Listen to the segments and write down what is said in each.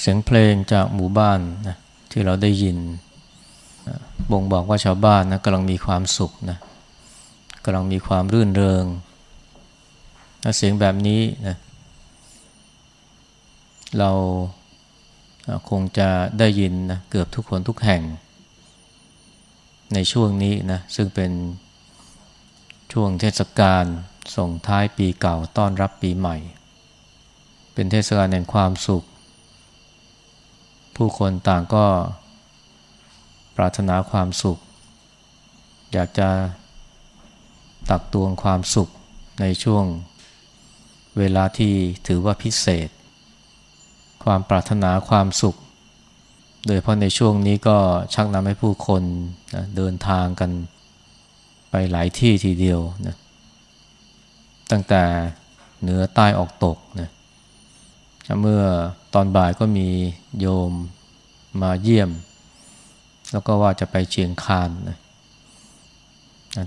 เสียงเพลงจากหมู่บ้านนะที่เราได้ยินบ่งบอกว่าชาวบ้านนะกำลังมีความสุขนะกำลังมีความรื่นเริงนะเสียงแบบนี้นะเราคงจะได้ยินนะเกือบทุกคนทุกแห่ง ในช่วงนี้นะซึ่งเป็นช่วงเทศกาลส่งท้ายปีเก่าต้อนรับปีใหม่ เป็นเทศกาลแห่งความสุข ผู้คนต่างก็ปรารถนาความสุข อยากจะตักตวงความสุขในช่วงเวลาที่ถือว่าพิเศษ ความปรารถนาความสุข โดยเพราะในช่วงนี้ก็ชักนำให้ผู้คนนะเดินทางกันไปหลายที่ทีเดียวนะตั้งแต่เหนือใต้ออกตกนะเมื่อ ตอนบ่ายก็มีโยมมาเยี่ยม แล้วก็ว่าจะไปเชียงคานนะ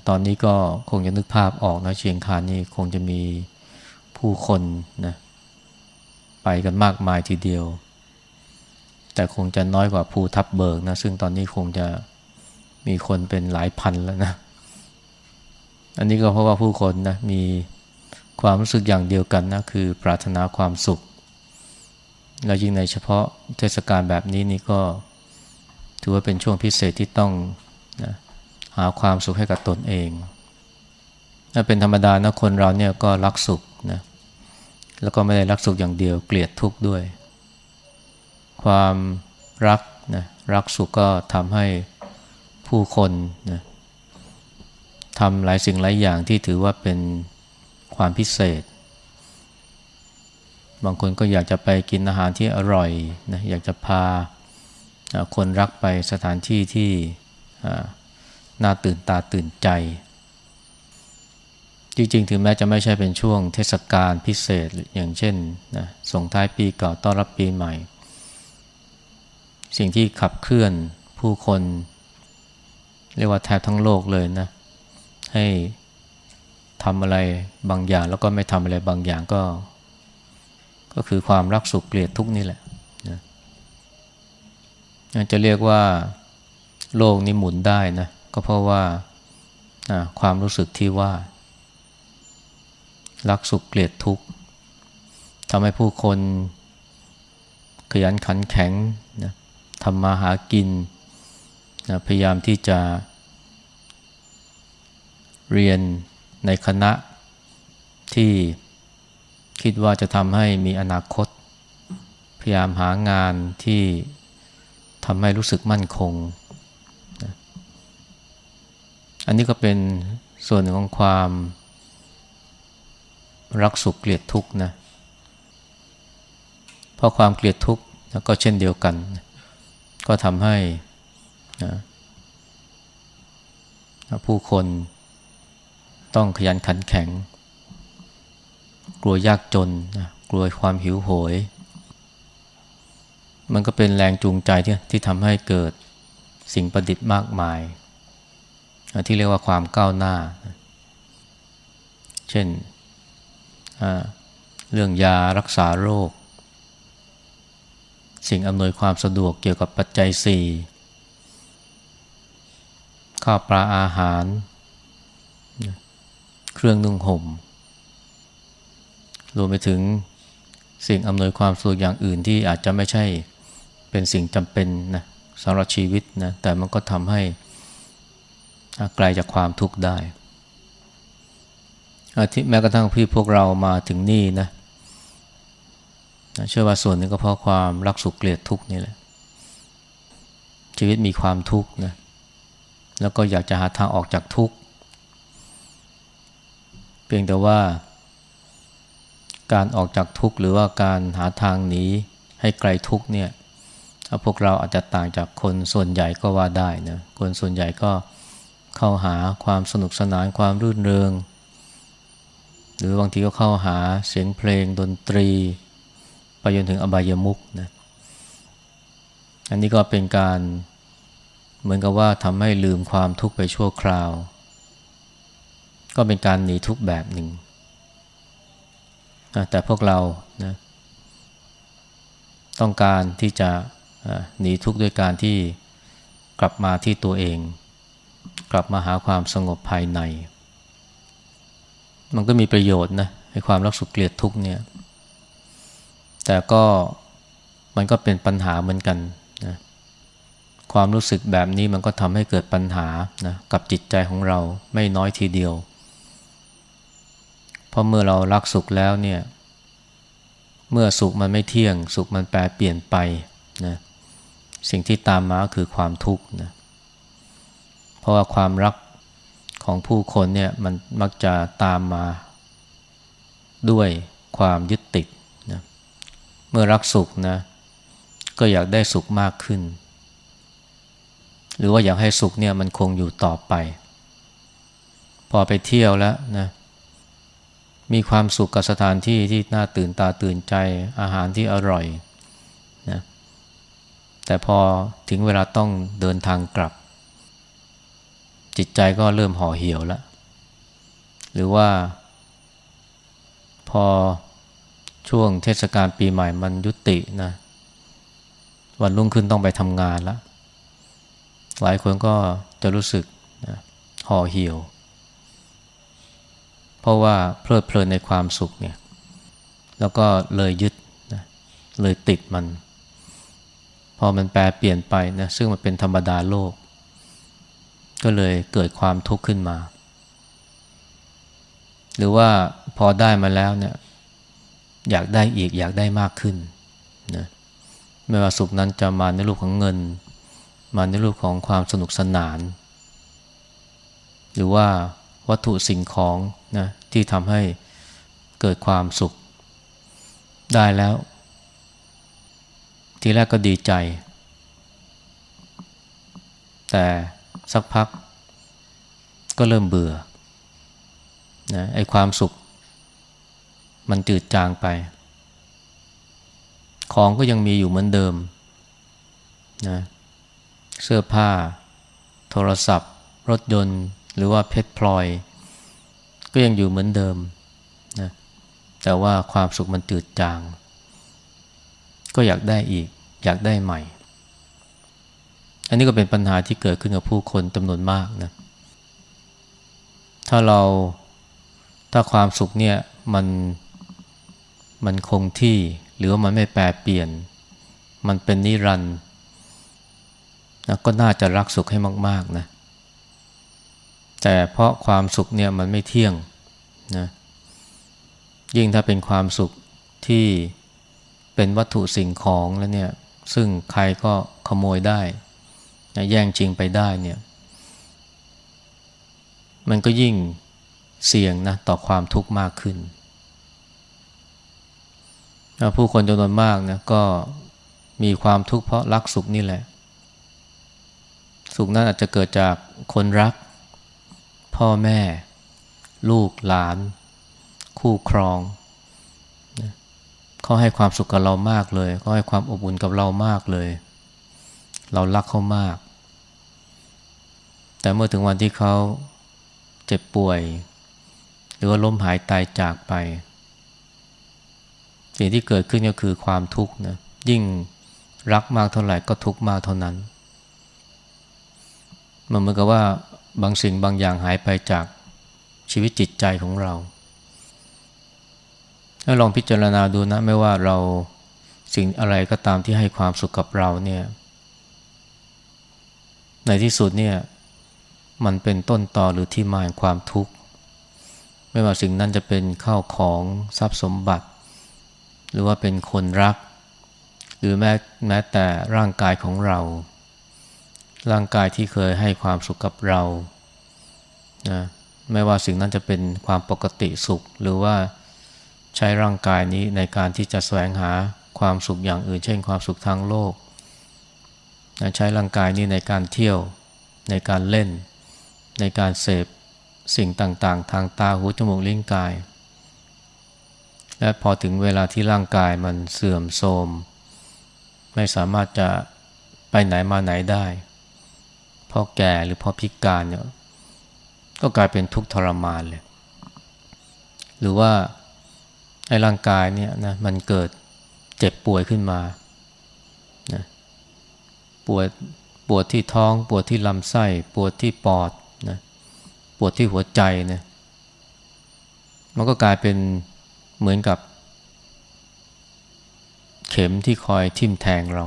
ตอนนี้ก็คงจะนึกภาพออกนะเชียงคานนี่คงจะมีผู้คนนะไปกันมากมายทีเดียว แต่คงจะน้อยกว่าภูทับเบิกนะซึ่งตอนนี้คงจะมีคนเป็นหลายพันแล้วนะอันนี้ก็เพราะว่าผู้คนนะมีความรู้สึกอย่างเดียวกันนะคือปรารถนาความสุข และยิ่งในเฉพาะเทศกาลแบบนี้นี่ก็ ถือว่าเป็นช่วงพิเศษที่ต้องนะหาความสุขให้กับตนเองถ้าเป็นธรรมดานะคนเราเนี่ยก็รักสุขนะแล้วก็ไม่ได้รักสุขอย่างเดียวเกลียดทุกข์ด้วย ความรักนะรักสุขก็ทำให้ผู้คนนะทำหลายสิ่งหลายอย่างที่ถือว่าเป็นความพิเศษ บางคนก็อยากจะไปกินอาหารที่อร่อยนะอยากจะพาคนรักไปสถานที่ที่น่าตื่นตาตื่นใจ จริงๆ ถึงแม้จะไม่ใช่เป็นช่วงเทศกาลพิเศษอย่างเช่นนะส่งท้ายปีเก่าต้อนรับปีใหม่ สิ่งที่ขับเคลื่อนผู้คน เรียกว่าแทบทั้งโลกเลยนะให้ทำอะไรบางอย่างแล้วก็ไม่ทำอะไรบางอย่างก็ ก็คือความรักสุขเกลียดทุกนี่แหละนะจะเรียกว่าโลกนี้หมุนได้นะก็เพราะว่าความรู้สึกที่ว่า รักสุขเกลียดทุกข์ทำให้ผู้คนขยันขันแข็งนะทำมาหากินนะพยายามที่จะเรียนในคณะที่ คิดว่าจะทำให้มีอนาคต พยายามหางานที่ทำให้รู้สึกมั่นคง อันนี้ก็เป็นส่วนหนึ่งของความรักสุขเกลียดทุกข์นะเพราะความเกลียดทุกข์ก็เช่นเดียวกัน ก็ทำให้ผู้คนต้องขยันขันแข็ง กลัวยากจนนะกลัวความหิวโหย มันก็เป็นแรงจูงใจที่ที่ทำให้เกิดสิ่งประดิษฐ์มากมาย ที่เรียกว่าความก้าวหน้า เช่นเรื่องยารักษาโรค สิ่งอำนวยความสะดวกเกี่ยวกับปัจจัยสี่ข้าวปลาอาหาร เครื่องนุ่งห่ม รวมไปถึงสิ่งอำนวยความสะดวกอย่างอื่นที่อาจจะไม่ใช่เป็นสิ่งจำเป็นนะสำหรับชีวิตนะแต่มันก็ทำให้ไกลจากความทุกข์ได้ที่แม้กระทั่งพี่พวกเรามาถึงนี่นะเชื่อว่าส่วนนึงก็เพราะความรักสุขเกลียดทุกข์นี่แหละ ชีวิตมีความทุกข์นะแล้วก็อยากจะหาทางออกจากทุกข์เพียงแต่ว่า การออกจากทุกข์หรือว่าการหาทางหนีให้ไกลทุกข์เนี่ยพวกเราอาจจะต่างจากคนส่วนใหญ่ก็ว่าได้นะคนส่วนใหญ่ก็เข้าหาความสนุกสนานความรื่นเริง หรือบางทีก็เข้าหาเสียงเพลงดนตรี ไปจนถึงอบายมุกนะอันนี้ก็เป็นการเหมือนกับว่าทำให้ลืมความทุกข์ไปชั่วคราว ก็เป็นการหนีทุกแบบหนึ่ง แต่พวกเรานะต้องการที่จะหนีทุกข์ด้วยการที่กลับมาที่ตัวเอง กลับมาหาความสงบภายใน มันก็มีประโยชน์นะให้ความรักสุขเกลียดทุกข์เนี่ย แต่ก็มันก็เป็นปัญหาเหมือนกันนะความรู้สึกแบบนี้มันก็ทำให้เกิดปัญหานะกับจิตใจของเราไม่น้อยทีเดียว ราะเมื่อเรารักสุขแล้วเนี่ย เมื่อสุขมันไม่เที่ยง สุขมันแปรเปลี่ยนไปนะสิ่งที่ตามมาคือความทุกข์นะเพราะว่าความรักของผู้คนเนี่ยมันมักจะตามมา ด้วยความยึดติดนะเมื่อรักสุขนะก็อยากได้สุขมากขึ้น หรือว่าอยากให้สุขเนี่ยมันคงอยู่ต่อไป พอไปเที่ยวแล้วนะ มีความสุขกับสถานที่ที่น่าตื่นตาตื่นใจอาหารที่อร่อยนะแต่พอถึงเวลาต้องเดินทางกลับ จิตใจก็เริ่มห่อเหี่ยวแล้วหรือว่าพอช่วงเทศกาลปีใหม่มันยุตินะวันรุ่งขึ้นต้องไปทำงานแล้วหลายคนก็จะรู้สึกนะห่อเหี่ยว ราะว่าเพลิดเพลินในความสุขเนี่ยแล้วก็เลยยึดนะเลยติดมัน พอมันแปลเปลี่ยนไปนะซึ่งมันเป็นธรรมดาโลก ก็เลยเกิดความทุกข์ขึ้นมา หรือว่าพอได้มาแล้วเนี่ยอยากได้อีกอยากได้มากขึ้นนะไม่ว่าสุขนั้นจะมาในรูปของเงิน มาในรูปของความสนุกสนาน หรือว่าวัตถุสิ่งของนะ ที่ทำให้เกิดความสุข ได้แล้ว ทีแรกก็ดีใจ แต่สักพักก็เริ่มเบื่อนะไอ้ความสุข มันจืดจางไป ของก็ยังมีอยู่เหมือนเดิมนะเสื้อผ้า โทรศัพท์ รถยนต์ หรือว่าเพชรพลอย ก็ยังอยู่เหมือนเดิมนะแต่ว่าความสุขมันจืดจาง ก็อยากได้อีก อยากได้ใหม่ อันนี้ก็เป็นปัญหาที่เกิดขึ้นกับผู้คนจำนวนมากนะถ้าเราถ้าความสุขเนี่ยมันมันคงที่หรือว่ามันไม่แปรเปลี่ยน มันเป็นนิรันดร์นะก็น่าจะรักสุขให้มาก ๆ นะ แต่เพราะความสุขเนี่ยมันไม่เที่ยงนะยิ่งถ้าเป็นความสุขที่เป็นวัตถุสิ่งของแล้วเนี่ยซึ่งใครก็ขโมยได้นะแย่งจริงไปได้เนี่ยมันก็ยิ่งเสี่ยงนะต่อความทุกข์มากขึ้น ผู้คนจำนวนมากนะก็มีความทุกข์เพราะรักสุขนี่แหละ สุขนั้นอาจจะเกิดจากคนรัก พ่อแม่ ลูกหลาน คู่ครองเขาให้ความสุขกับเรามากเลยเขาให้ความอบอุ่นกับเรามากเลย เรารักเขามาก แต่เมื่อถึงวันที่เขาเจ็บป่วย หรือว่าล้มหายตายจากไป สิ่งที่เกิดขึ้นก็คือความทุกข์นะยิ่งรักมากเท่าไหร่ก็ทุกข์มากเท่านั้น มันเหมือนกับว่า บางสิ่งบางอย่างหายไปจากชีวิตจิตใจของเรา ถ้าลองพิจารณาดูนะไม่ว่าเราสิ่งอะไรก็ตามที่ให้ความสุขกับเราเนี่ย ในที่สุดเนี่ยมันเป็นต้นต่อหรือที่มาแห่งความทุกข์ ไม่ว่าสิ่งนั้นจะเป็นข้าวของทรัพย์สมบัติ หรือว่าเป็นคนรัก หรือแม้แม้แต่ร่างกายของเรา ร่างกายที่เคยให้ความสุขกับเรานะไม่ว่าสิ่งนั้นจะเป็นความปกติสุข หรือว่าใช้ร่างกายนี้ในการที่จะแสวงหาความสุขอย่างอื่น เช่นความสุขทางโลกนะใช้ร่างกายนี้ในการเที่ยวในการเล่น ในการเสพสิ่งต่างๆ ทางตาหูจมูกลิ้นกาย และพอถึงเวลาที่ร่างกายมันเสื่อมโทรม ไม่สามารถจะไปไหนมาไหนได้ อแก่หรือพอพิการเนี่ยก็กลายเป็นทุกข์ทรมานเลย หรือว่าไอ้ร่างกายเนี่ยนะมันเกิดเจ็บป่วยขึ้นมานะปวดปวดที่ท้อง ปวดที่ลำไส้ ปวดที่ปอดนะปวดที่หัวใจนะมันก็กลายเป็นเหมือนกับ เข็มที่คอยทิ่มแทงเรา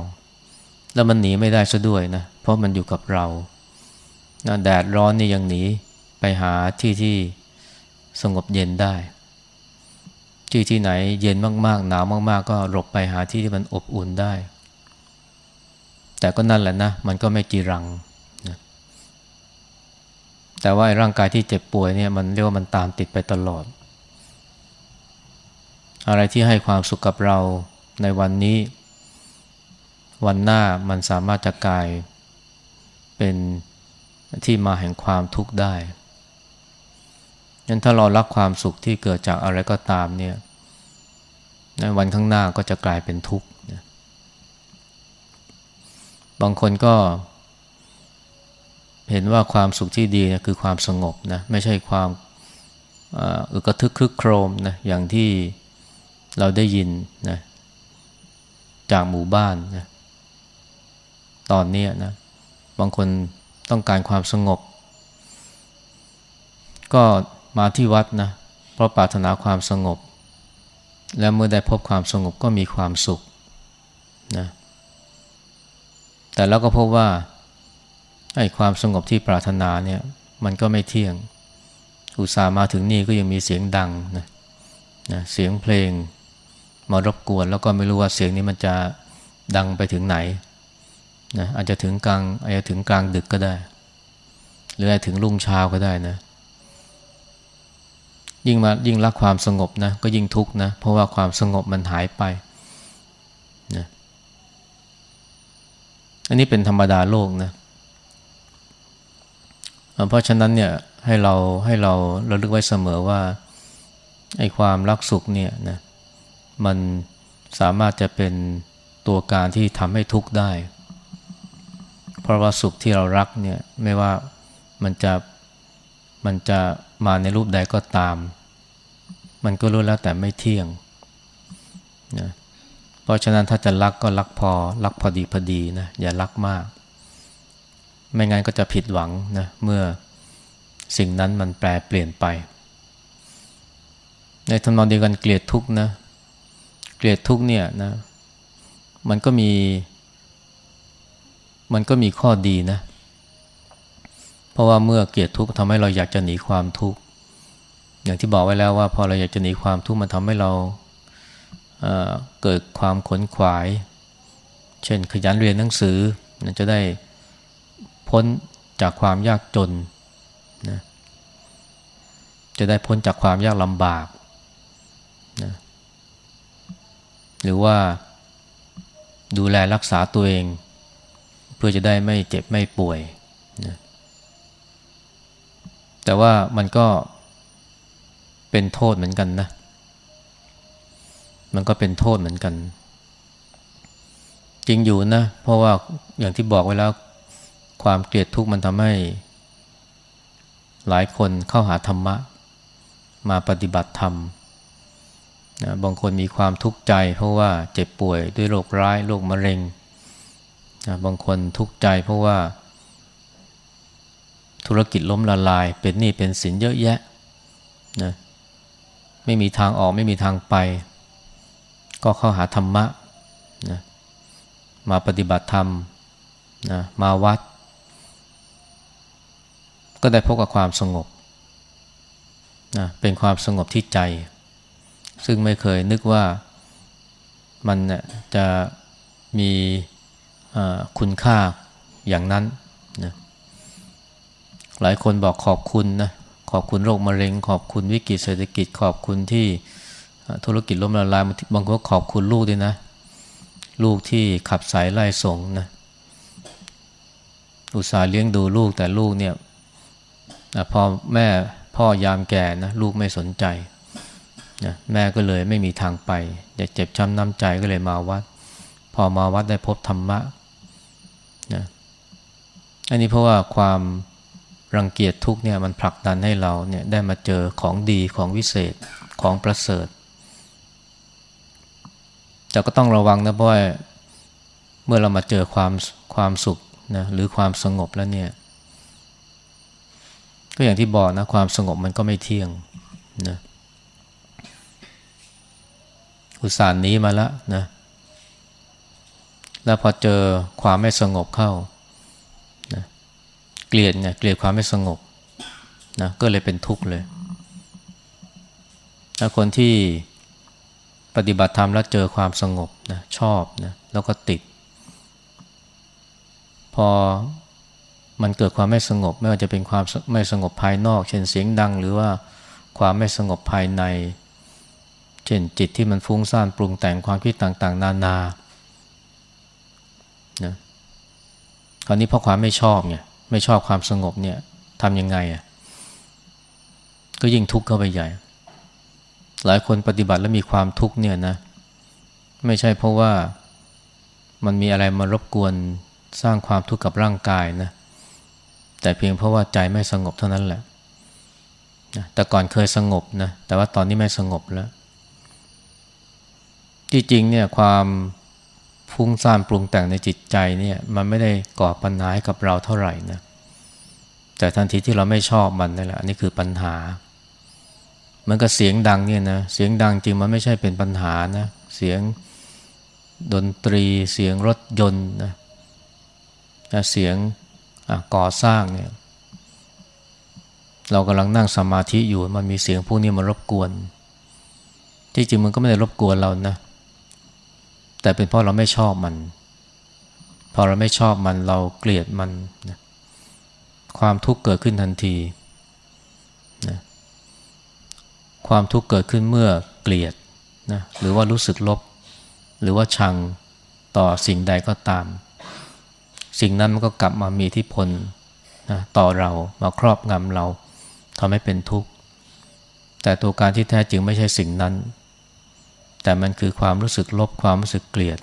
แล้วมันหนีไม่ได้ซะด้วยนะ เพราะมันอยู่กับเรา นะแดดร้อนนี่ยังหนีไปหาที่ที่สงบเย็นได้ ที่ที่ไหนเย็นมากๆ หนาวมากๆ ก็หลบไปหาที่ที่มันอบอุ่นได้ แต่ก็นั่นแหละนะ มันก็ไม่จีรังนะแต่ว่าร่างกายที่เจ็บป่วยเนี่ยมันเรียกว่ามันตามติดไปตลอด อะไรที่ให้ความสุขกับเราในวันนี้ วันหน้ามันสามารถจะกลายเป็น ที่มาแห่งความทุกข์ได้งั้นถ้าเรารักความสุขที่เกิดจากอะไรก็ตามเนี่ยในวันข้างหน้าก็จะกลายเป็นทุกข์บางคนก็เห็นว่าความสุขที่ดีนะคือความสงบนะไม่ใช่ความอึกระทึกคึกโครมนะอย่างที่เราได้ยินนะจากหมู่บ้านนะตอนนี้นะบางคน ต้องการความสงบ ก็มาที่วัดนะเพราะปรารถนาความสงบ และเมื่อได้พบความสงบก็มีความสุขนะแต่แล้วก็พบว่าไอ้ความสงบที่ปรารถนาเนี่ยมันก็ไม่เที่ยง อุตส่าห์มาถึงนี่ก็ยังมีเสียงดังนะนะเสียงเพลงมารบกวน แล้วก็ไม่รู้ว่าเสียงนี้มันจะดังไปถึงไหน นะอาจจะถึงกลางอาจจะถึงกลางดึกก็ได้ หรืออาจจะถึงรุ่งเช้าก็ได้นะ ยิ่งมายิ่งรักความสงบนะ ก็ยิ่งทุกข์นะ เพราะว่าความสงบมันหายไปนะอันนี้เป็นธรรมดาโลกนะ เพราะฉะนั้นเนี่ยให้เราให้เราเราลึกไว้เสมอว่าไอ้ความรักสุขเนี่ยนะมันสามารถจะเป็นตัวการที่ทำให้ทุกข์ได้ ราะว่าสุขที่เรารักเนี่ยไม่ว่ามันจะมันจะมาในรูปใดก็ตาม มันก็รู้แล้วแต่ไม่เที่ยงนะเพราะฉะนั้นถ้าจะรักก็รักพอ รักพอดีพอดีนะอย่ารักมาก ไม่งั้นก็จะผิดหวังนะเมื่อสิ่งนั้นมันแปลเปลี่ยนไป ในทำนองเดียวกันเกลียดทุกนะ เกลียดทุกเนี่ยนะ มันก็มี มันก็มีข้อดีนะ เพราะว่าเมื่อเกลียดทุกข์ทำให้เราอยากจะหนีความทุกข์ อย่างที่บอกไว้แล้วว่าพอเราอยากจะหนีความทุกข์มันทำให้เราเเกิดความขนขวาย เช่นขยันเรียนหนังสือจะได้พ้นจากความยากจนนะจะได้พ้นจากความยากลำบากนะหรือว่าดูแลรักษาตัวเอง พื่อจะได้ไม่เจ็บไม่ป่วยนะแต่ว่ามันก็เป็นโทษเหมือนกันนะ มันก็เป็นโทษเหมือนกัน จริงอยู่นะ เพราะว่าอย่างที่บอกไว้แล้ว ความเกลียดทุกข์มันทำให้ หลายคนเข้าหาธรรมะ มาปฏิบัติธรรมนะบางคนมีความทุกข์ใจ เพราะว่าเจ็บป่วยด้วยโรคร้ายโรคมะเร็ง นะบางคนทุกข์ใจเพราะว่า ธุรกิจล้มละลาย เป็นหนี้เป็นสินเยอะแยะนะไม่มีทางออกไม่มีทางไป ก็เข้าหาธรรมะนะมาปฏิบัติธรรมนะมาวัด ก็ได้พบกับความสงบนะเป็นความสงบที่ใจ ซึ่งไม่เคยนึกว่ามันจะมี คุณค่าอย่างนั้นนะหลายคนบอกขอบคุณนะขอบคุณโรคมะเร็ง ขอบคุณวิกฤตเศรษฐกิจ ขอบคุณที่ธุรกิจล้มละลายบางคนก็ขอบคุณลูกด้วยนะ ลูกที่ขับสายไล่ส่งนะอุตส่าห์เลี้ยงดูลูกแต่ลูกเนี่ยพอแม่พ่อยามแก่นะลูกไม่สนใจนะแม่ก็เลยไม่มีทางไปอยากเจ็บช้ำน้ำใจก็เลยมาวัด พอมาวัดได้พบธรรมะ นะอันนี้เพราะว่าความรังเกียจทุกเนี่ยมันผลักดันให้เราเนี่ยได้มาเจอของดีของวิเศษของประเสริฐแต่ก็ต้องระวังนะเพราะว่ามื่อเรามาเจอความความสุขนะหรือความสงบแล้วเนี่ย ก็อย่างที่บอกนะความสงบมันก็ไม่เที่ยงนะอุตส่าห์นี้มาแล้วนะ แล้วพอเจอความไม่สงบเข้านะเกลียดเนี่ยเกลียดความไม่สงบนะก็เลยเป็นทุกข์เลยถ้าคนที่ปฏิบัติธรรมแล้วเจอความสงบนะชอบนะแล้วก็ติด พอมันเกิดความไม่สงบ ไม่ว่าจะเป็นความไม่สงบภายนอก เช่นเสียงดัง หรือว่าความไม่สงบภายใน เช่นจิตที่มันฟุ้งซ่านปรุงแต่งความคิดต่างๆ นานานะ คราวนี้เพราะความไม่ชอบเนี่ยไม่ชอบความสงบเนี่ยทำยังไงอะก็ยิ่งทุกข์เข้าไปใหญ่ หลายคนปฏิบัติแล้วมีความทุกข์เนี่ยนะไม่ใช่เพราะว่ามันมีอะไรมารบกวนสร้างความทุกข์กับร่างกายนะแต่เพียงเพราะว่าใจไม่สงบเท่านั้นแหละนะแต่ก่อนเคยสงบนะแต่ว่าตอนนี้ไม่สงบแล้ว ที่จริงเนี่ยความ ฟุ้งซ่านปรุงแต่งในจิตใจเนี่ยมันไม่ได้ก่อปัญหาให้กับเราเท่าไหร่นะแต่ทันทีที่เราไม่ชอบมันนี่แหละอันนี้คือปัญหา มันก็เสียงดังเนี่ยนะเสียงดังจริงมันไม่ใช่เป็นปัญหานะเสียงดนตรีเสียงรถยนต์นะเสียงก่อสร้างเนี่ยเรากำลังนั่งสมาธิอยู่มันมีเสียงพวกนี้มารบกวน ที่จริงมันก็ไม่ได้รบกวนเรานะ แต่เป็นเพราะเราไม่ชอบมัน พอเราไม่ชอบมันเราเกลียดมันนะความทุกข์เกิดขึ้นทันทีนะความทุกข์เกิดขึ้นเมื่อเกลียดนะหรือว่ารู้สึกลบ หรือว่าชังต่อสิ่งใดก็ตาม สิ่งนั้นมันก็กลับมามีที่พลนะต่อเรามาครอบงำเราทำให้เป็นทุกข์ แต่ตัวการที่แท้จริงไม่ใช่สิ่งนั้น แต่มันคือความรู้สึกลบความรู้สึกเกลียด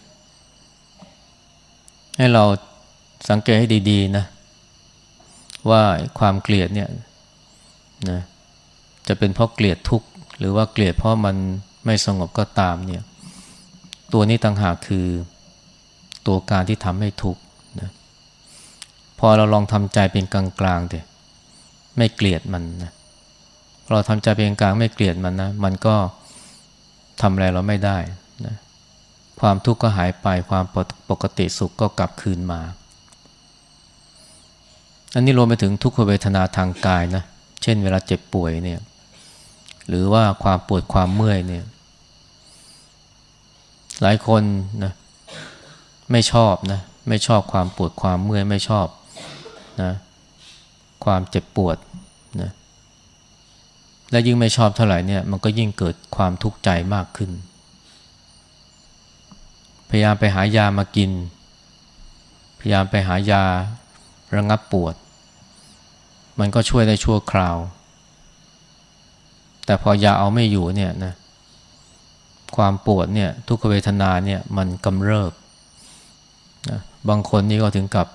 ให้เราสังเกตให้ดีๆนะ ว่าความเกลียดเนี่ยนะจะเป็นเพราะเกลียดทุกข์หรือว่าเกลียดเพราะมันไม่สงบก็ตามเนี่ย ตัวนี้ต่างหากคือตัวการที่ทำให้ทุกข์นะพอเราลองทำใจเป็นกลางกลางเถอะไม่เกลียดมันนะเราทำใจเป็นกลางไม่เกลียดมันนะ มันก็ ทำอะไรเราไม่ได้นะความทุกข์ก็หายไปความปกติสุขก็กลับคืนมา อันนี้รวมไปถึงทุกขเวทนาทางกายนะ เช่นเวลาเจ็บป่วยเนี่ย หรือว่าความปวดความเมื่อยเนี่ย หลายคนนะไม่ชอบนะ ไม่ชอบความปวดความเมื่อยไม่ชอบนะความเจ็บปวด และยิ่งไม่ชอบเท่าไหร่เนี่ยมันก็ยิ่งเกิดความทุกข์ใจมากขึ้น พยายามไปหายามากิน พยายามไปหายาระงับปวด มันก็ช่วยได้ชั่วคราว แต่พอยาเอาไม่อยู่เนี่ยนะความปวดเนี่ยทุกขเวทนาเนี่ยมันกำเริบนะบางคนนี่ก็ถึงกับ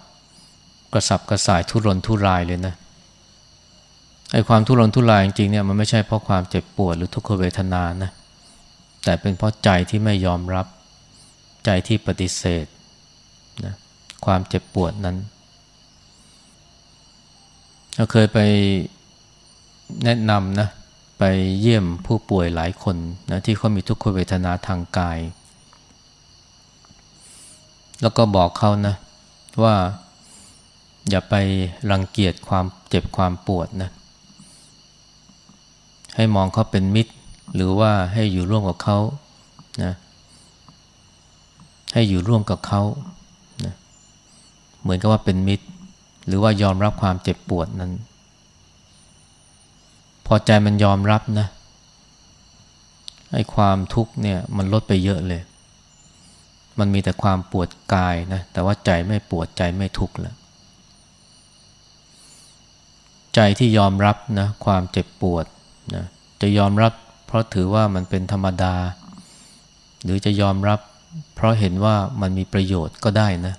กระสับกระส่ายทุรนทุรายเลยนะ ไอ้ความทุรนทุรายจริงๆเนี่ยมันไม่ใช่เพราะความเจ็บปวดหรือทุกขเวทนานะแต่เป็นเพราะใจที่ไม่ยอมรับใจที่ปฏิเสธนะความเจ็บปวดนั้นเราเคยไปแนะนำนะไปเยี่ยมผู้ป่วยหลายคนนะที่เขามีทุกขเวทนาทางกาย แล้วก็บอกเขานะว่าอย่าไปรังเกียจความเจ็บความปวดนะ ให้มองเขาเป็นมิตร หรือว่าให้อยู่ร่วมกับเขานะให้อยู่ร่วมกับเขานะเหมือนกับว่าเป็นมิตร หรือว่ายอมรับความเจ็บปวดนั้น พอใจมันยอมรับนะไอ้ความทุกข์เนี่ยมันลดไปเยอะเลย มันมีแต่ความปวดกายนะ แต่ว่าใจไม่ปวดใจไม่ทุกข์แล้ว ใจที่ยอมรับนะความเจ็บปวด นะจะยอมรับเพราะถือว่ามันเป็นธรรมดา หรือจะยอมรับเพราะเห็นว่ามันมีประโยชน์ก็ได้นะ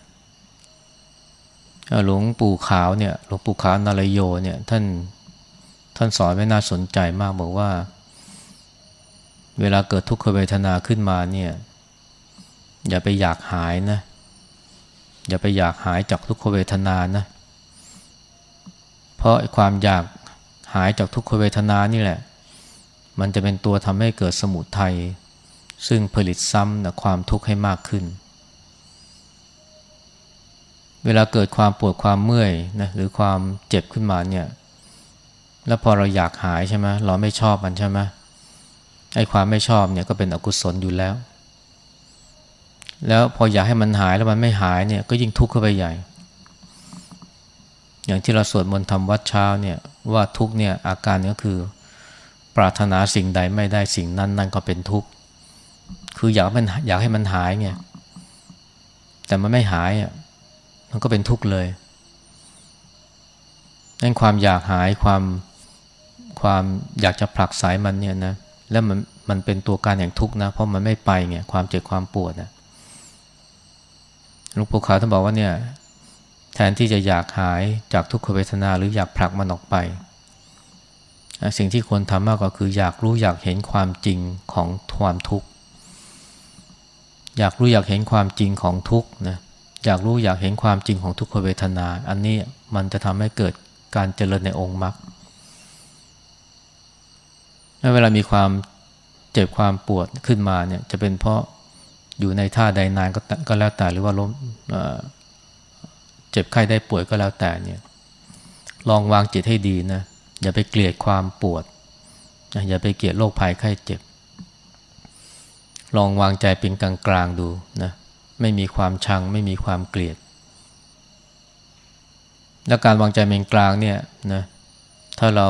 หลวงปู่ขาวเนี่ยหลวงปู่ขาวนารโยเนี่ยท่านท่านสอนไม่น่าสนใจมากบอกว่า เวลาเกิดทุกขเวทนาขึ้นมาเนี่ยอย่าไปอยากหายนะ อย่าไปอยากหายจากทุกขเวทนานะ เพราะความอยาก หายจากทุกขเวทนานี่แหละ มันจะเป็นตัวทำให้เกิดสมุทัยซึ่งผลิตซ้ำนะความทุกข์ให้มากขึ้น เวลาเกิดความปวดความเมื่อยนะหรือความเจ็บขึ้นมาเนี่ย แล้วพอเราอยากหายใช่ไหมเราไม่ชอบมันใช่ไหมไอ้ความไม่ชอบเนี่ยก็เป็นอกุศลอยู่แล้ว แล้วพออยากให้มันหายแล้วมันไม่หายเนี่ยก็ยิ่งทุกข์เข้าไปใหญ่ อย่างที่เราสวดมนต์ทำวัดเช้าเนี่ย ว่าทุกเนี่ยอาการก็คือ ปรารถนาสิ่งใดไม่ได้สิ่งนั้นนั่นก็เป็นทุกข์คืออยากมันอยากให้มันหายไงแต่มันไม่หายอะมันก็เป็นทุกข์เลยนั่นความอยากหายความความอยากจะผลักสายมันเนี่ยนะแล้วมันมันเป็นตัวการแห่งทุกข์นะ เพราะมันไม่ไปไงความเจ็บความปวดนะหลวงปู่ขาวท่านบอกว่าเนี่ย แทนที่จะอยากหายจากทุกขเวทนาหรืออยากผลักมันออกไป สิ่งที่ควรทำมากก็คืออยากรู้อยากเห็นความจริงของความทุกข์ อยากรู้อยากเห็นความจริงของทุกข์นะอยากรู้อยากเห็นความจริงของทุกขเวทนา อันนี้มันจะทำให้เกิดการเจริญในองค์มรรคเวลามีความเจ็บความปวดขึ้นมาเนี่ยจะเป็นเพราะอยู่ในท่าใดนานก็แล้วแต่หรือว่าล้ม เจ็บไข้ได้ป่วยก็แล้วแต่เนี่ย ลองวางจิตให้ดีนะ อย่าไปเกลียดความปวด อย่าไปเกลียดโรคภัยไข้เจ็บ ลองวางใจเป็นกลางกลางดูนะ ไม่มีความชัง ไม่มีความเกลียด และการวางใจเป็นกลางเนี่ยนะ ถ้าเรา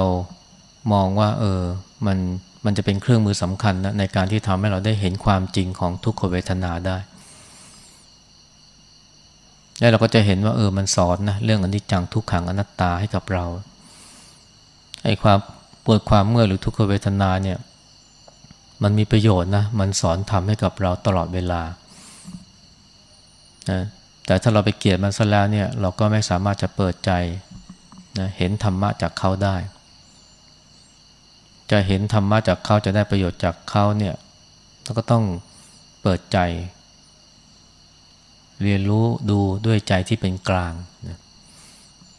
มองว่า เออ มันมันจะเป็นเครื่องมือสำคัญนะในการที่ทำให้เราได้เห็นความจริงของทุกขเวทนาได้ แล้วเราก็จะเห็นว่าเออมันสอนนะเรื่องอนิจจังทุกขังอนัตตาให้กับเราไอ้ความปวดความเมื่อยหรือทุกขเวทนาเนี่ย มันมีประโยชน์นะมันสอนทำให้กับเราตลอดเวลานะแต่ถ้าเราไปเกลียดมันซะแล้วเนี่ยเราก็ไม่สามารถจะเปิดใจนะเห็นธรรมะจากเขาได้ จะเห็นธรรมะจากเขาจะได้ประโยชน์จากเขาเนี่ยเราก็ต้องเปิดใจ เรียนรู้ดูด้วยใจที่เป็นกลางนะ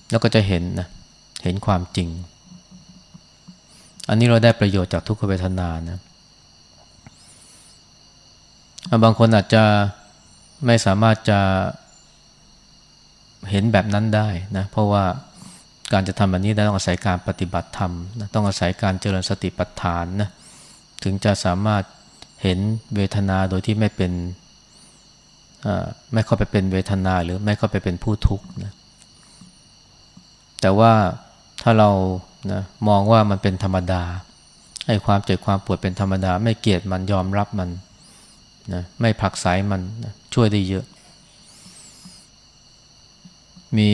แล้วก็จะเห็นนะเห็นความจริง อันนี้เราได้ประโยชน์จากทุกขเวทนานะบางคนอาจจะไม่สามารถจะเห็นแบบนั้นได้นะเพราะว่าการจะทำแบบนี้ได้ต้องอาศัยการปฏิบัติธรรมนะต้องอาศัยการเจริญสติปัฏฐานนะถึงจะสามารถเห็นเวทนาโดยที่ไม่เป็น ไม่เข้าไปเป็นเวทนาหรือไม่เข้าไปเป็นผู้ทุกข์นะแต่ว่าถ้าเรานะมองว่ามันเป็นธรรมดาให้ความเจ็บความปวดเป็นธรรมดา ไม่เกลียดมันยอมรับมันนะไม่ผักสายมันนะช่วยได้เยอะ มี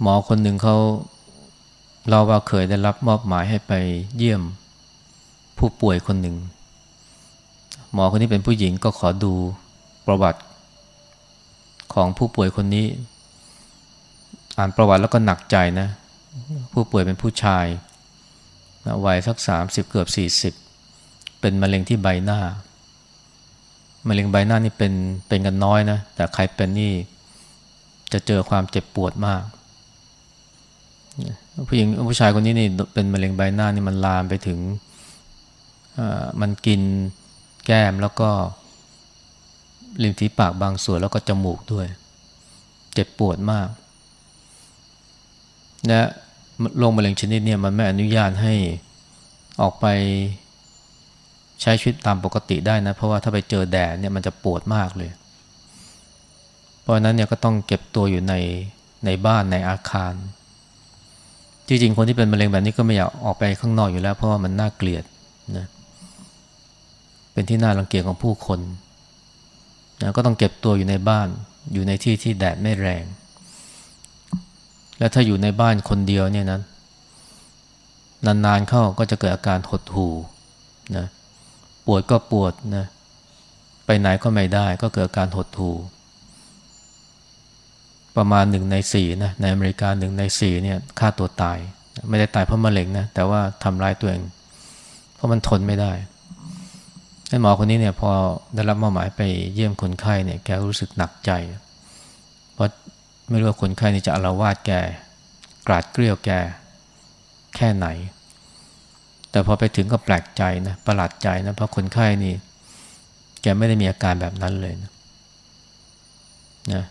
หมอคนหนึ่งเขาเราว่าเคยได้รับมอบหมายให้ไปเยี่ยมผู้ป่วยคนหนึ่ง หมอคนนี้เป็นผู้หญิงก็ขอดู ประวัติของผู้ป่วยคนนี้ อ่านประวัติแล้วก็หนักใจนะ ผู้ป่วยเป็นผู้ชายวัยสักสามสิบเกือบสี่สิบเป็นมะเร็งที่ใบหน้ามะเร็งใบหน้านี่เป็นเป็นกันน้อยนะ แต่ใครเป็นนี่จะเจอความเจ็บปวดมากผู้หญิงผู้ชายคนนี้นี่เป็นมะเร็งใบหน้านี่มันลามไปถึงมันกินแก้มแล้วก็ ริมฝีปากบางส่วนแล้วก็จมูกด้วย เจ็บปวดมากและโรคมะเร็งชนิดนี้มันไม่อนุญาตให้ออกไปใช้ชีวิตตามปกติได้นะ เพราะว่าถ้าไปเจอแดดเนี่ยมันจะปวดมากเลย เพราะนั้นเนี่ยก็ต้องเก็บตัวอยู่ในในบ้านในอาคาร จริงๆ คนที่เป็นมะเร็งแบบนี้ก็ไม่อยากออกไปข้างนอกอยู่แล้ว เพราะว่ามันน่าเกลียดนะเป็นที่น่ารังเกียจของผู้คน นะก็ต้องเก็บตัวอยู่ในบ้าน อยู่ในที่ที่แดดไม่แรง และถ้าอยู่ในบ้านคนเดียวเนี่ยนะนานๆเข้าก็จะเกิดอาการหดหู่นะปวดก็ปวดนะไปไหนก็ไม่ได้ก็เกิดอาการหดหู่ประมาณหนึ่งในสี่นะในอเมริกาหนึ่งในสี่เนี่ยฆ่าตัวตาย ไม่ได้ตายเพราะมะเร็งนะแต่ว่าทำร้ายตัวเอง เพราะมันทนไม่ได้ ห้หมอคนนี้เนี่ยพอได้รับมอบหมายไปเยี่ยมคนไข้เนี่ยแกรู้สึกหนักใจ เพราะไม่รู้ว่าคนไข้นี่จะอารวาสแกกราดเกลียวแกแค่ไหน แต่พอไปถึงก็แปลกใจนะประหลาดใจนะเพราะคนไข้นี่ แกไม่ได้มีอาการแบบนั้นเลยนะนะ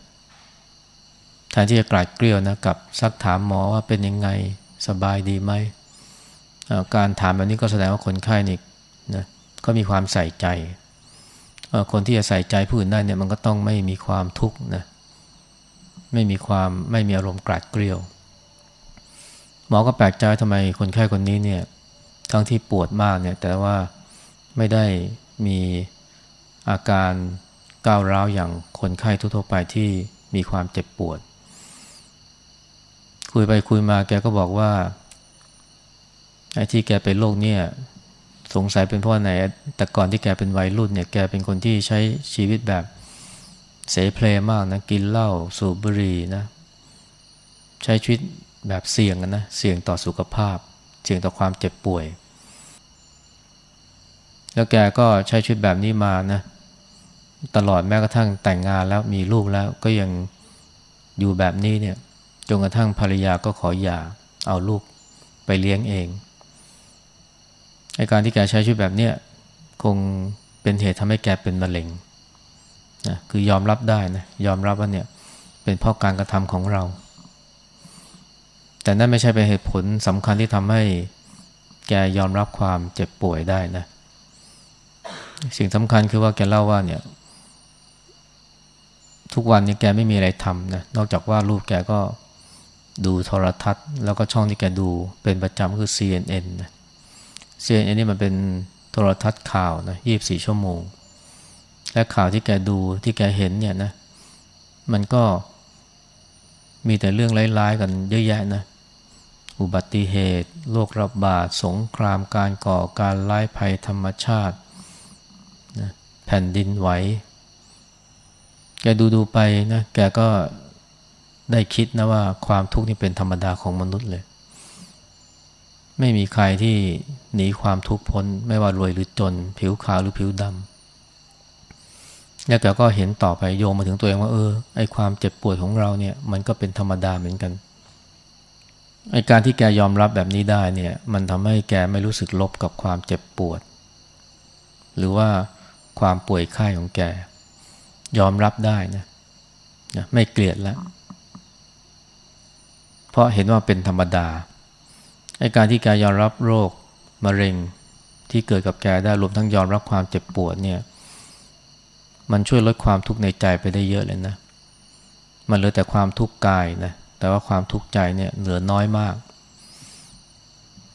แทนที่จะกราดเกลียวนะกับซักถามหมอว่าเป็นยังไงสบายดีไหมการถามแบบนี้ก็แสดงว่าคนไข้นี่นะ ก็มีความใส่ใจ คนที่จะใส่ใจผู้อื่นได้เนี่ยมันก็ต้องไม่มีความทุกข์นะไม่มีความไม่มีอารมณ์กราดเกลียว หมอก็แปลกใจทำไมคนไข้คนนี้เนี่ยทั้งที่ปวดมากเนี่ยแต่ว่าไม่ได้มีอาการก้าวร้าวอย่างคนไข้ทั่วไปที่มีความเจ็บปวด คุยไปคุยมาแกก็บอกว่าไอ้ที่แกเป็นโรคเนี่ย สงสัยเป็นเพราะไหนแต่ก่อนที่แกเป็นวัยรุ่นเนี่ยแกเป็นคนที่ใช้ชีวิตแบบเสเพลมากนะกินเหล้าสูบบุหรี่นะใช้ชีวิตแบบเสี่ยงนะเสี่ยงต่อสุขภาพ เสี่ยงต่อความเจ็บป่วย แล้วแกก็ใช้ชีวิตแบบนี้มานะตลอดแม้กระทั่งแต่งงานแล้วมีลูกแล้วก็ยังอยู่แบบนี้เนี่ยจนกระทั่งภรรยาก็ขอหย่าเอาลูกไปเลี้ยงเอง ไอการที่แกใช้ชีวิตแบบเนี้ยคงเป็นเหตุทำให้แกเป็นมะเร็งนะคือยอมรับได้นะยอมรับว่าเนี่ยเป็นเพราะการกระทำของเรา แต่นั่นไม่ใช่เป็นเหตุผลสำคัญที่ทำให้แกยอมรับความเจ็บป่วยได้นะ สิ่งสำคัญคือว่าแกเล่าว่าเนี่ย ทุกวันนี้แกไม่มีอะไรทำนะนอกจากว่าลูกแกก็ดูโทรทัศน์ แล้วก็ช่องที่แกดูเป็นประจำคือ CNN นะ CNN นี่มันเป็นโทรทัศน์ข่าวนะ24ชั่วโมง และข่าวที่แกดูที่แกเห็นเนี่ยนะ มันก็มีแต่เรื่องร้ายๆกันเยอะแยะนะ อุบัติเหตุโรคระบาด สงครามการก่อการไล่ภัยธรรมชาตินะแผ่นดินไหว แกดูดูไปนะ แกก็ได้คิดนะว่าความทุกข์นี่เป็นธรรมดาของมนุษย์เลย ไม่มีใครที่หนีความทุกข์พ้น ไม่ว่ารวยหรือจน ผิวขาวหรือผิวดำแล้วแกก็เห็นต่อไปโยงมาถึงตัวเองว่าเออไอความเจ็บปวดของเราเนี่ย มันก็เป็นธรรมดาเหมือนกันไอการที่แกยอมรับแบบนี้ได้เนี่ย มันทำให้แกไม่รู้สึกลบกับความเจ็บปวด หรือว่าความป่วยไข้ของแก ยอมรับได้นะนะไม่เกลียดแล้ว เพราะเห็นว่าเป็นธรรมดา ไอ้การที่แกยอมรับโรคมะเร็งที่เกิดกับแกได้รวมทั้งยอมรับความเจ็บปวดเนี่ย มันช่วยลดความทุกข์ในใจไปได้เยอะเลยนะ มันเหลือแต่ความทุกข์กายนะ แต่ว่าความทุกข์ใจเนี่ยเหลือน้อยมาก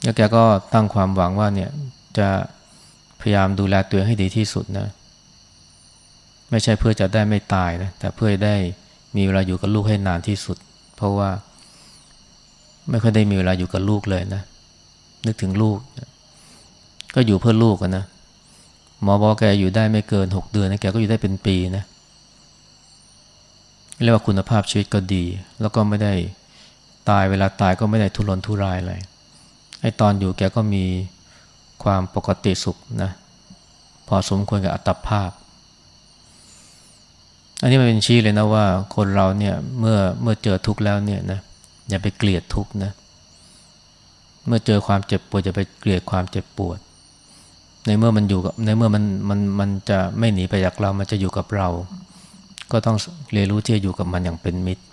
แล้วแกก็ตั้งความหวังว่าเนี่ยจะพยายามดูแลตัวเองให้ดีที่สุดนะ ไม่ใช่เพื่อจะได้ไม่ตายนะ แต่เพื่อได้มีเวลาอยู่กับลูกให้นานที่สุด เพราะว่า ไม่ค่อยได้มีเวลาอยู่กับลูกเลยนะ นึกถึงลูก ก็อยู่เพื่อลูกนะ หมอบอกแกอยู่ได้ไม่เกินหกเดือนนะแกก็อยู่ได้เป็นปีนะเรียกว่าคุณภาพชีวิตก็ดี แล้วก็ไม่ได้ตายเวลาตายก็ไม่ได้ทุรนทุรายอะไรไอ้ตอนอยู่แกก็มีความปกติสุขนะ พอสมควรกับอัตภาพ อันนี้มันเป็นชี้เลยนะว่าคนเราเนี่ยเมื่อเมื่อเจอทุกข์แล้วเนี่ยนะ อย่าไปเกลียดทุกข์นะ เมื่อเจอความเจ็บปวดจะไปเกลียดความเจ็บปวด ในเมื่อมันอยู่กับในเมื่อมันมันมันจะไม่หนีไปจากเรา มันจะอยู่กับเรา ก็ต้องเรียนรู้ที่จะอยู่กับมันอย่างเป็นมิตร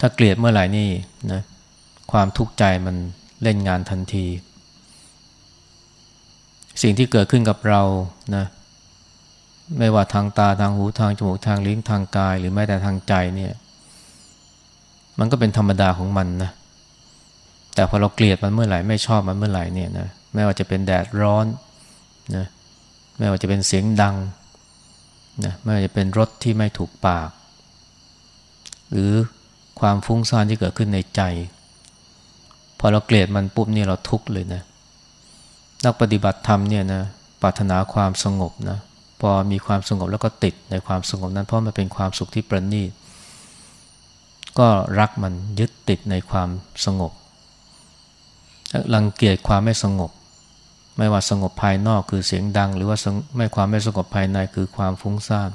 ถ้าเกลียดเมื่อไหร่นี่นะความทุกข์ใจมันเล่นงานทันที สิ่งที่เกิดขึ้นกับเรานะไม่ว่าทางตาทางหูทางจมูกทางลิ้นทางกาย หรือแม้แต่ทางใจเนี่ย มันก็เป็นธรรมดาของมันนะแต่พอเราเกลียดมันเมื่อไหร่ไม่ชอบมันเมื่อไหร่เนี่ยนะไม่ว่าจะเป็นแดดร้อนนะไม่ว่าจะเป็นเสียงดังนะไม่ว่าจะเป็นรสที่ไม่ถูกปาก หรือความฟุ้งซ่านที่เกิดขึ้นในใจ พอเราเกลียดมันปุ๊บเนี่ยเราทุกข์เลยนะนักปฏิบัติธรรมเนี่ยนะปรารถนาความสงบนะพอมีความสงบแล้วก็ติดในความสงบนั้นเพราะมันเป็นความสุขที่ประณีต ก็รักมันยึดติดในความสงบ รังเกียจความไม่สงบ ไม่ว่าสงบภายนอกคือเสียงดัง หรือว่าไม่ความไม่สงบภายในคือความฟุ้งซ่าน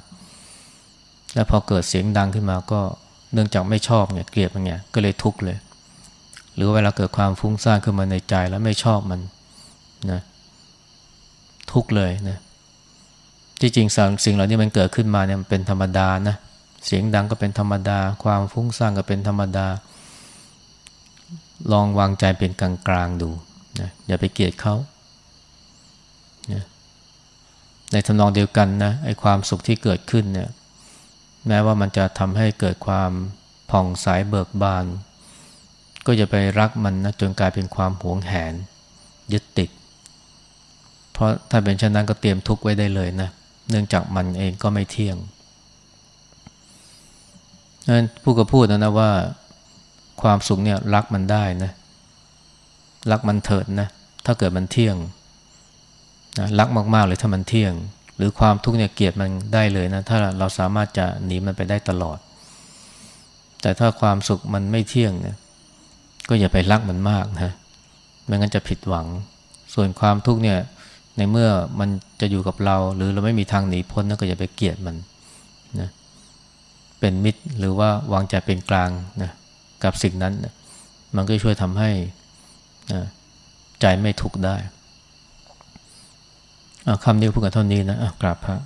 แล้วพอเกิดเสียงดังขึ้นมาก็เนื่องจากไม่ชอบเนี่ยเกลียดมันเนี่ยก็เลยทุกข์เลย หรือเวลาเกิดความฟุ้งซ่านขึ้นมาในใจแล้วไม่ชอบมันนะทุกข์เลยนะที่จริงสิ่งเหล่านี้มันเกิดขึ้นมาเนี่ยมันเป็นธรรมดานะเเสียงดังก็เป็นธรรมดา ความฟุ้งซ่านก็เป็นธรรมดา ลองวางใจเป็นกลางๆดูนะอย่าไปเกลียดเขานะในทำนองเดียวกันนะไอ้ความสุขที่เกิดขึ้นเนี่ยแม้ว่ามันจะทำให้เกิดความผ่องใสเบิกบาน ก็อย่าไปรักมันนะจนกลายเป็นความหวงแหน ยึดติด เพราะถ้าเป็นเช่นนั้นก็เตรียมทุกข์ไว้ได้เลยนะเนื่องจากมันเองก็ไม่เที่ยง นั้นผู้ก็พูดนะนะว่าความสุขเนี่ยรักมันได้นะรักมันเถิดนะถ้าเกิดมันเที่ยงนะรักมากๆเลยถ้ามันเที่ยง หรือความทุกข์เนี่ยเกลียดมันได้เลยนะถ้าเราสามารถจะหนีมันไปได้ตลอด แต่ถ้าความสุขมันไม่เที่ยงเนี่ยก็อย่าไปรักมันมากนะไม่งั้นจะผิดหวัง ส่วนความทุกข์เนี่ยในเมื่อมันจะอยู่กับเรา หรือเราไม่มีทางหนีพ้นนะก็อย่าไปเกลียดมันนะ เป็นมิตร หรือว่าวางใจเป็นกลางนะกับสิ่งนั้นนะมันก็ช่วยทำให้นะใจไม่ทุกข์ได้คำนี้พูดกันเท่านี้นะกราบพระ